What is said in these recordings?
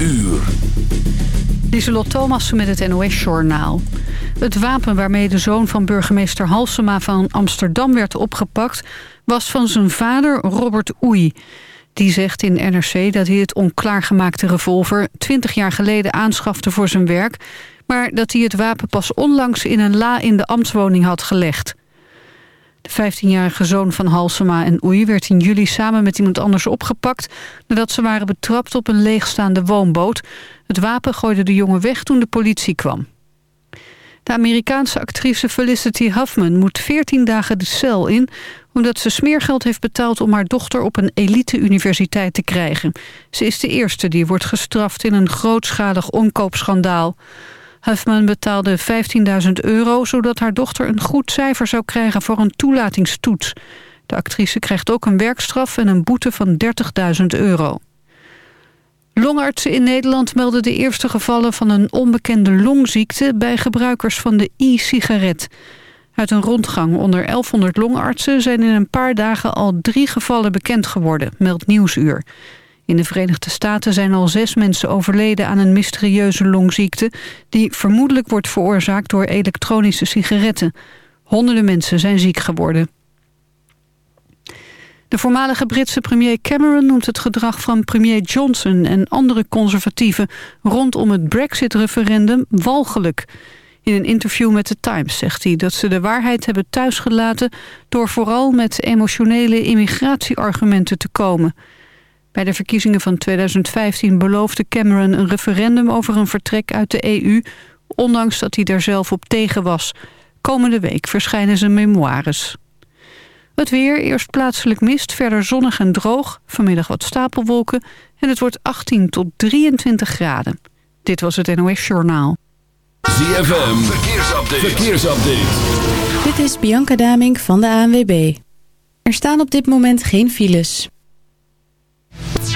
uur. Lieselot Thomassen met het NOS-journaal. Het wapen waarmee de zoon van burgemeester Halsema van Amsterdam werd opgepakt... was van zijn vader Robert Oei. Die zegt in NRC dat hij het onklaargemaakte revolver... 20 jaar geleden aanschafte voor zijn werk... maar dat hij het wapen pas onlangs in een la in de ambtswoning had gelegd. De 15-jarige zoon van Halsema en Oei werd in juli samen met iemand anders opgepakt... nadat ze waren betrapt op een leegstaande woonboot. Het wapen gooide de jongen weg toen de politie kwam. De Amerikaanse actrice Felicity Huffman moet 14 dagen de cel in... omdat ze smeergeld heeft betaald om haar dochter op een elite-universiteit te krijgen. Ze is de eerste die wordt gestraft in een grootschalig omkoopschandaal. Huffman betaalde 15.000 euro... zodat haar dochter een goed cijfer zou krijgen voor een toelatingstoets. De actrice krijgt ook een werkstraf en een boete van 30.000 euro. Longartsen in Nederland melden de eerste gevallen van een onbekende longziekte... bij gebruikers van de e-sigaret. Uit een rondgang onder 1100 longartsen zijn in een paar dagen al drie gevallen bekend geworden, meldt Nieuwsuur. In de Verenigde Staten zijn al zes mensen overleden aan een mysterieuze longziekte... die vermoedelijk wordt veroorzaakt door elektronische sigaretten. Honderden mensen zijn ziek geworden. De voormalige Britse premier Cameron noemt het gedrag van premier Johnson... en andere conservatieven rondom het Brexit-referendum walgelijk. In een interview met The Times zegt hij dat ze de waarheid hebben thuisgelaten... door vooral met emotionele immigratieargumenten te komen... Bij de verkiezingen van 2015 beloofde Cameron een referendum over een vertrek uit de EU, ondanks dat hij daar zelf op tegen was. Komende week verschijnen zijn memoires. Het weer, eerst plaatselijk mist, verder zonnig en droog, vanmiddag wat stapelwolken en het wordt 18 tot 23 graden. Dit was het NOS Journaal. ZFM, verkeersupdate. verkeersupdate. Dit is Bianca Damink van de ANWB. Er staan op dit moment geen files.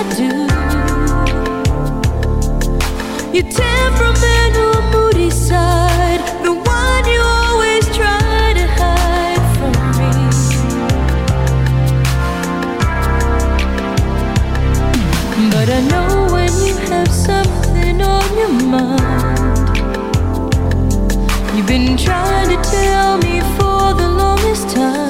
You tear from man who moody side, the one you always try to hide from me. But I know when you have something on your mind, you've been trying to tell me for the longest time.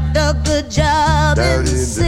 kept a good job in the.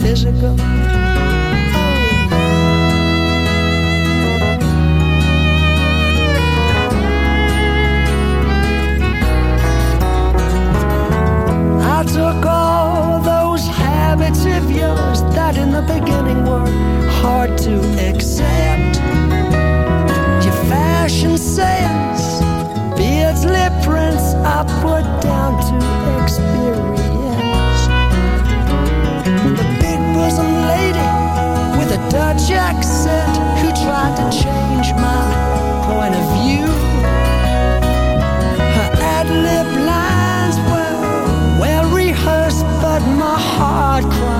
physical. I took all those habits of yours that in the beginning were hard to accept. Jack said who tried to change my point of view. Her ad-lib lines were well rehearsed, but my heart cried.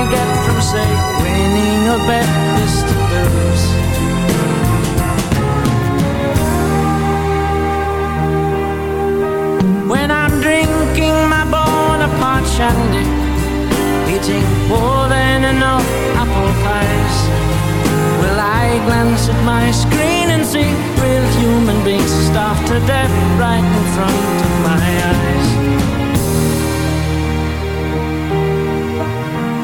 I get from, say, winning a bet is to lose. When I'm drinking my Bonaparte shandy, eating more than enough apple pies, will I glance at my screen and see real human beings starved to death right in front of my eyes?